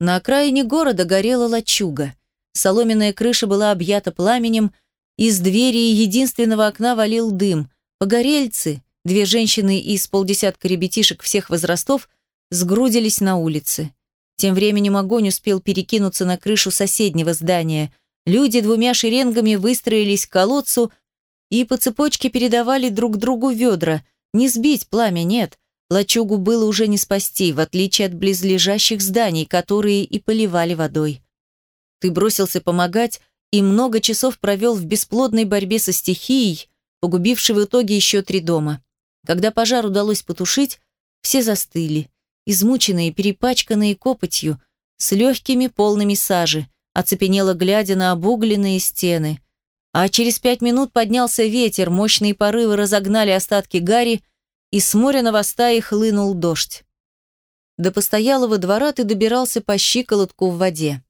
На окраине города горела лачуга. Соломенная крыша была объята пламенем, из двери единственного окна валил дым. Погорельцы, две женщины из полдесятка ребятишек всех возрастов, сгрудились на улице. Тем временем огонь успел перекинуться на крышу соседнего здания. Люди двумя шеренгами выстроились к колодцу и по цепочке передавали друг другу ведра. Не сбить пламя нет. Лачугу было уже не спасти, в отличие от близлежащих зданий, которые и поливали водой. Ты бросился помогать и много часов провел в бесплодной борьбе со стихией, погубившей в итоге еще три дома. Когда пожар удалось потушить, все застыли, измученные, перепачканные копотью, с легкими полными сажи, оцепенело глядя на обугленные стены. А через пять минут поднялся ветер, мощные порывы разогнали остатки гари, и с моря на Востае хлынул дождь. До постоялого двора ты добирался по щиколотку в воде.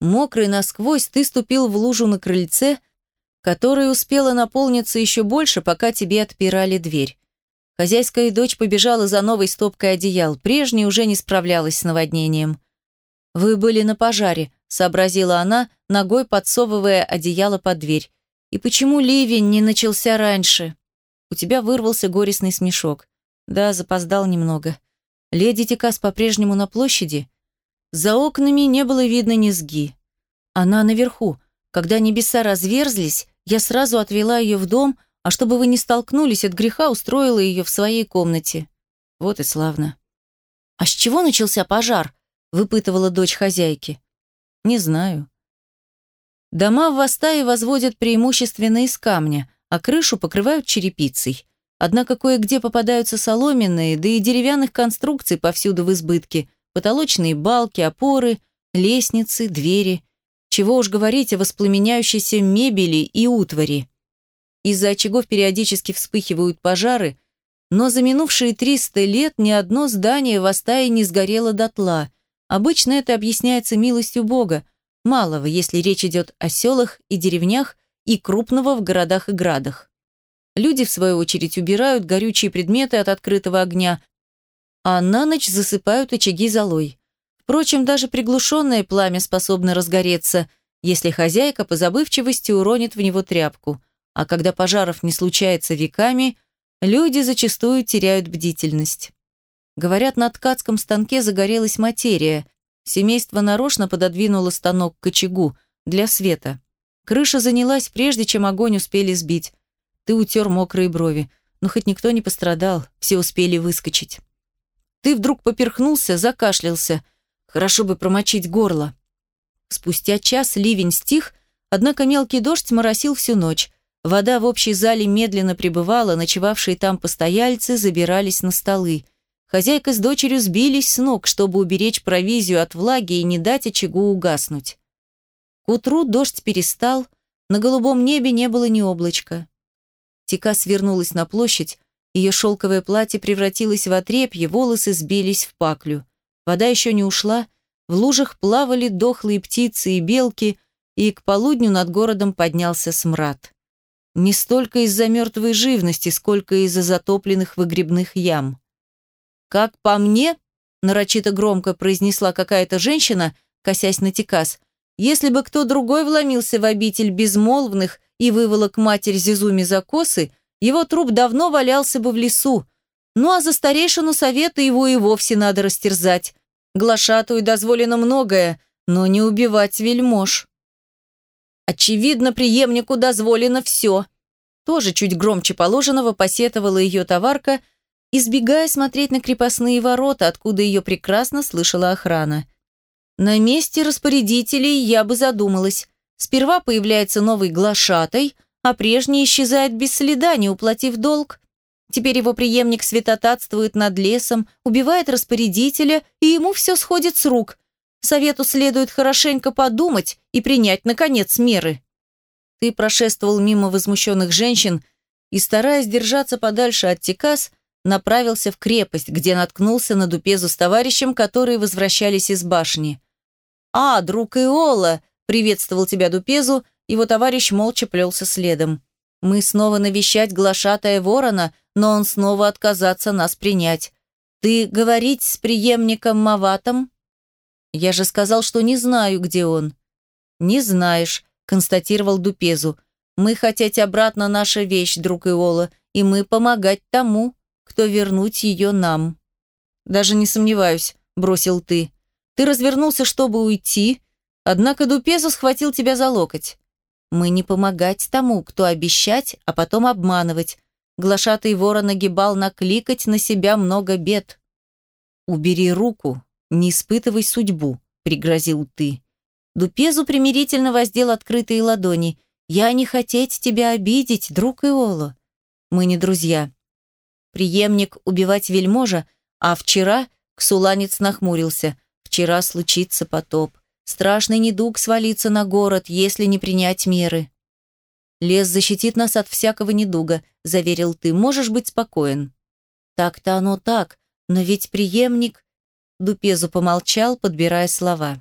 Мокрый насквозь, ты ступил в лужу на крыльце, которая успела наполниться еще больше, пока тебе отпирали дверь. Хозяйская дочь побежала за новой стопкой одеял, прежняя уже не справлялась с наводнением. «Вы были на пожаре», — сообразила она, ногой подсовывая одеяло под дверь. «И почему ливень не начался раньше?» У тебя вырвался горестный смешок. «Да, запоздал немного. Леди Тикас по-прежнему на площади?» За окнами не было видно низги. Она наверху. Когда небеса разверзлись, я сразу отвела ее в дом, а чтобы вы не столкнулись от греха, устроила ее в своей комнате. Вот и славно. «А с чего начался пожар?» – выпытывала дочь хозяйки. «Не знаю». Дома в Востае возводят преимущественно из камня, а крышу покрывают черепицей. Однако кое-где попадаются соломенные, да и деревянных конструкций повсюду в избытке – потолочные балки, опоры, лестницы, двери. Чего уж говорить о воспламеняющейся мебели и утвари. Из-за очагов периодически вспыхивают пожары, но за минувшие 300 лет ни одно здание в Астае не сгорело дотла. Обычно это объясняется милостью Бога, малого, если речь идет о селах и деревнях, и крупного в городах и градах. Люди, в свою очередь, убирают горючие предметы от открытого огня, а на ночь засыпают очаги золой. Впрочем, даже приглушенное пламя способно разгореться, если хозяйка по забывчивости уронит в него тряпку. А когда пожаров не случается веками, люди зачастую теряют бдительность. Говорят, на ткацком станке загорелась материя. Семейство нарочно пододвинуло станок к очагу для света. Крыша занялась, прежде чем огонь успели сбить. Ты утер мокрые брови. Но хоть никто не пострадал, все успели выскочить. Ты вдруг поперхнулся, закашлялся. Хорошо бы промочить горло. Спустя час ливень стих, однако мелкий дождь моросил всю ночь. Вода в общей зале медленно прибывала, ночевавшие там постояльцы забирались на столы. Хозяйка с дочерью сбились с ног, чтобы уберечь провизию от влаги и не дать очагу угаснуть. Утру дождь перестал, на голубом небе не было ни облачка. Тика свернулась на площадь, ее шелковое платье превратилось в отрепье, волосы сбились в паклю. Вода еще не ушла, в лужах плавали дохлые птицы и белки, и к полудню над городом поднялся смрад. Не столько из-за мертвой живности, сколько из-за затопленных выгребных ям. «Как по мне», — нарочито громко произнесла какая-то женщина, косясь на Тикас, «если бы кто другой вломился в обитель безмолвных и выволок матерь Зизуми за косы, его труп давно валялся бы в лесу. Ну а за старейшину совета его и вовсе надо растерзать. Глашатую дозволено многое, но не убивать вельмож. Очевидно, преемнику дозволено все. Тоже чуть громче положенного посетовала ее товарка, избегая смотреть на крепостные ворота, откуда ее прекрасно слышала охрана. На месте распорядителей я бы задумалась. Сперва появляется новый глашатай – а прежний исчезает без следа, не уплатив долг. Теперь его преемник святотатствует над лесом, убивает распорядителя, и ему все сходит с рук. Совету следует хорошенько подумать и принять, наконец, меры. Ты прошествовал мимо возмущенных женщин и, стараясь держаться подальше от Текас, направился в крепость, где наткнулся на Дупезу с товарищем, которые возвращались из башни. «А, друг Иола!» — приветствовал тебя Дупезу его товарищ молча плелся следом. Мы снова навещать глашатая ворона, но он снова отказаться нас принять. Ты говорить с преемником Маватом? Я же сказал, что не знаю, где он. Не знаешь, констатировал Дупезу. Мы хотеть обратно наша вещь, друг Иола, и мы помогать тому, кто вернуть ее нам. Даже не сомневаюсь, бросил ты. Ты развернулся, чтобы уйти, однако Дупезу схватил тебя за локоть. Мы не помогать тому, кто обещать, а потом обманывать. Глашатый вора нагибал накликать на себя много бед. «Убери руку, не испытывай судьбу», — пригрозил ты. Дупезу примирительно воздел открытые ладони. «Я не хотеть тебя обидеть, друг Иоло. Мы не друзья. Приемник убивать вельможа, а вчера Ксуланец нахмурился. Вчера случится потоп. Страшный недуг свалится на город, если не принять меры. Лес защитит нас от всякого недуга, заверил ты. Можешь быть спокоен. Так-то оно так, но ведь преемник... Дупезу помолчал, подбирая слова.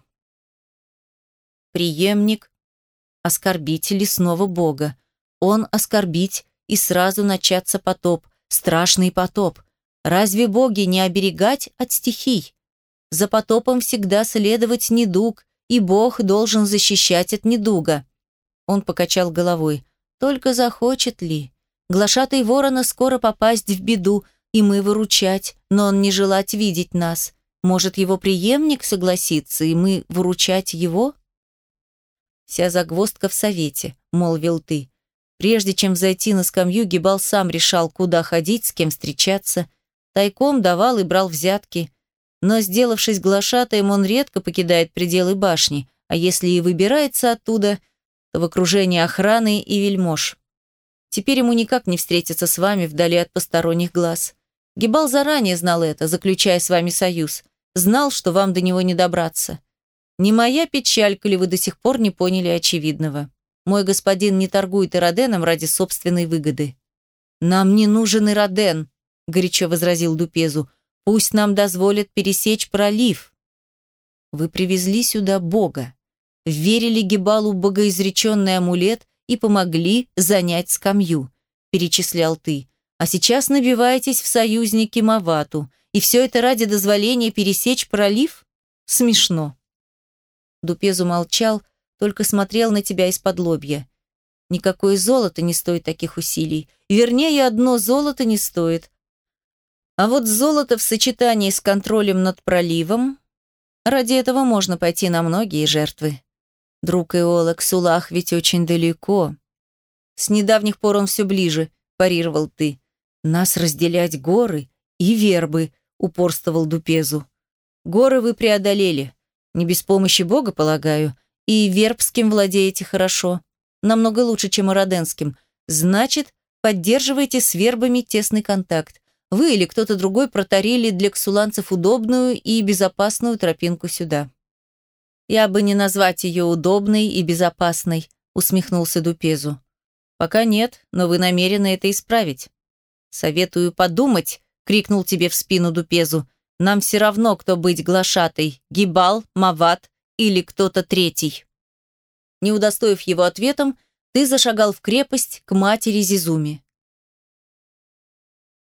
Преемник — оскорбитель лесного бога. Он оскорбить, и сразу начаться потоп, страшный потоп. Разве боги не оберегать от стихий? За потопом всегда следовать недуг, и Бог должен защищать от недуга. Он покачал головой. Только захочет ли? Глашатый ворона скоро попасть в беду, и мы выручать, но он не желать видеть нас. Может, его преемник согласится, и мы выручать его? Вся загвоздка в совете, молвил ты. Прежде чем зайти на скамью, Гибал сам решал, куда ходить, с кем встречаться. Тайком давал и брал взятки. Но, сделавшись глашатаем, он редко покидает пределы башни, а если и выбирается оттуда, то в окружении охраны и вельмож. Теперь ему никак не встретиться с вами вдали от посторонних глаз. Гибал заранее знал это, заключая с вами союз. Знал, что вам до него не добраться. Не моя печаль, коли вы до сих пор не поняли очевидного. Мой господин не торгует Ироденом ради собственной выгоды. «Нам не нужен Ироден», — горячо возразил Дупезу. Пусть нам дозволят пересечь пролив. Вы привезли сюда Бога, верили Гебалу богоизреченный амулет и помогли занять скамью, перечислял ты. А сейчас набиваетесь в союзники Мавату. И все это ради дозволения пересечь пролив? Смешно. Дупезу молчал, только смотрел на тебя из-под лобья. Никакое золото не стоит таких усилий. Вернее, одно золото не стоит, а вот золото в сочетании с контролем над проливом, ради этого можно пойти на многие жертвы. Друг Иола, Ксулах ведь очень далеко. С недавних пор он все ближе, парировал ты. Нас разделять горы и вербы, упорствовал Дупезу. Горы вы преодолели. Не без помощи Бога, полагаю. И вербским владеете хорошо. Намного лучше, чем ироденским. Значит, поддерживаете с вербами тесный контакт. Вы или кто-то другой протарили для ксуланцев удобную и безопасную тропинку сюда. Я бы не назвать ее удобной и безопасной, усмехнулся Дупезу. Пока нет, но вы намерены это исправить. Советую подумать, крикнул тебе в спину Дупезу. Нам все равно, кто быть глашатой, Гибал, Мават или кто-то третий. Не удостоив его ответом, ты зашагал в крепость к матери Зизуми.